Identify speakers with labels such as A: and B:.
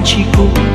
A: 起伏